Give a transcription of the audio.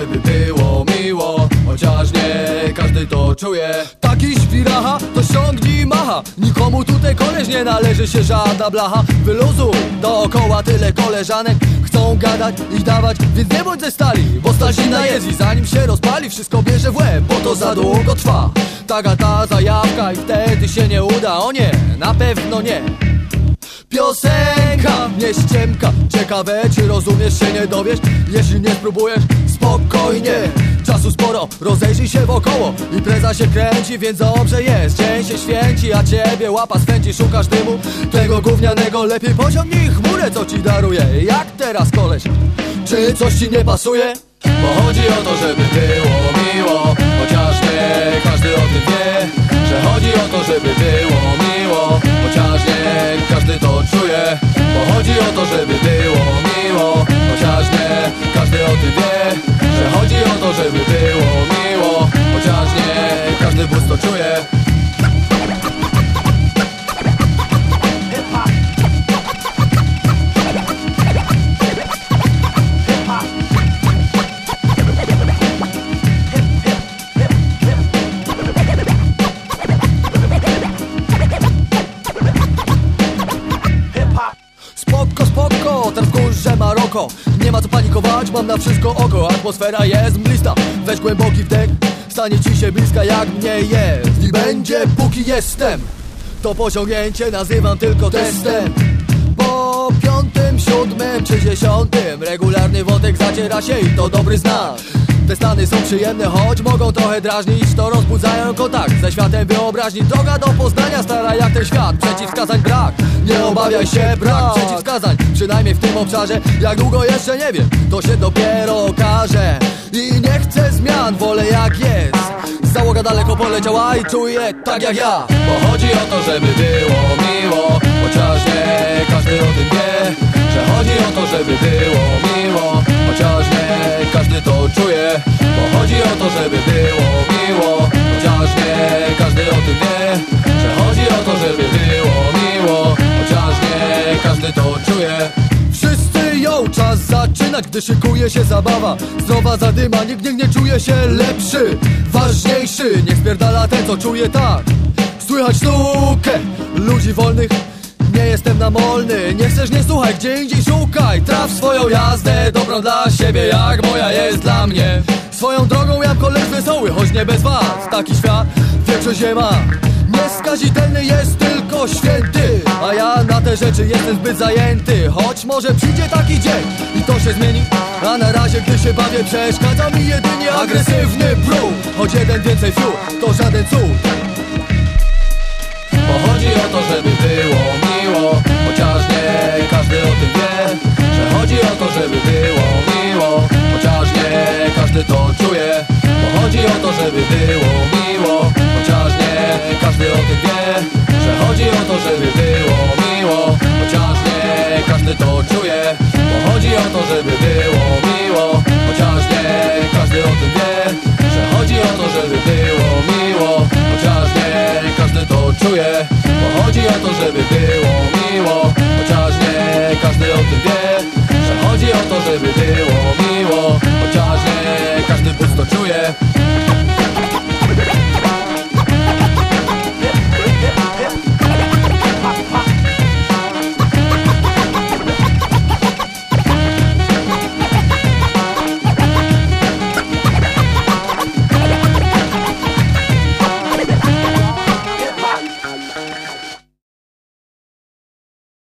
to, żeby było miło Chociaż nie każdy to czuje. Taki świracha to ściągnij macha. Nikomu tutaj koleś nie należy się żadna blacha. Wyluzuj dookoła tyle koleżanek Chcą gadać i dawać, więc nie bądź ze stali Bo stalzina jest i zanim się rozpali. Wszystko bierze w łeb, bo to za długo trwa. Taka ta zajawka i wtedy się nie uda. O nie, na pewno nie. Piosenka, nie ściemka Ciekawe, czy rozumiesz się nie dowiesz? Jeśli nie spróbujesz, spokojnie. Czasu sporo, rozejrzyj się wokoło. Impreza się kręci, więc dobrze jest. Dzień się święci, a ciebie łapa swędzi. Szukasz dymu, tego gównianego Lepiej pociągnij chmurę, co ci daruje. Jak teraz koleś? Czy coś ci nie pasuje? Bo chodzi o to, żeby było miło. Chociaż nie każdy o tym wie Że chodzi o to, żeby było miło. Chociaż nie każdy to czuje Bo chodzi o to, żeby było miło Spoko, teraz kurze Maroko Nie ma co panikować, mam na wszystko oko. Atmosfera jest mglista, weź głęboki wdech. Stanie ci się bliska jak mnie jest. I będzie póki jestem. To posiągnięcie nazywam tylko testem. Po piątym, siódmym czy Regularny wątek zaciera się i to dobry znak te stany są przyjemne, choć mogą trochę drażnić. To rozbudzają kontakt ze światem wyobraźni. Droga do poznania stara jak ten świat. Przeciwwskazań brak, nie obawiaj się brak. Przeciwwskazań, przynajmniej w tym obszarze. Jak długo jeszcze nie wiem, to się dopiero okaże. I nie chcę zmian, wolę jak jest. Załoga daleko poleciała i czuję tak jak ja. Bo chodzi o to, żeby było miło Chociaż nie każdy o tym wie Że chodzi o to, żeby było miło żeby było miło Chociaż nie każdy to czuje. Wszyscy ją czas zaczynać, gdy szykuje się zabawa. Zdrowa zadyma, nikt niech nie czuje się lepszy Ważniejszy, niech spierdala ten co czuje tak. Słychać sztukę ludzi wolnych. Nie jestem namolny, nie chcesz nie słuchaj, gdzie indziej szukaj. Traf swoją jazdę, dobrą dla siebie jak moja jest dla mnie. Swoją drogą ja koleś wesoły, choć nie bez was. Taki świat większość nie ma Nieskazitelny jest tylko święty. A ja na te rzeczy jestem zbyt zajęty. Choć może przyjdzie taki dzień i to się zmieni. A na razie gdy się bawię przeszkadza mi jedynie agresywny brud. Choć jeden więcej fiu, to żaden cud. Bo chodzi o to, żeby było miło Chociaż nie każdy o tym wie Że chodzi o to, żeby było miło Chociaż nie każdy to czuje. Bo chodzi o to, żeby było każdy o tym wie Że chodzi o to, żeby było miło Chociaż nie każdy to czuje Bo chodzi o to, żeby było miło Chociaż nie każdy o tym wie Że chodzi o to, żeby było miło Chociaż nie każdy to czuje Bo chodzi o to, żeby było miło Chociaż nie każdy o tym wie Że chodzi o to, żeby było miło Chociaż nie każdy bus to czuje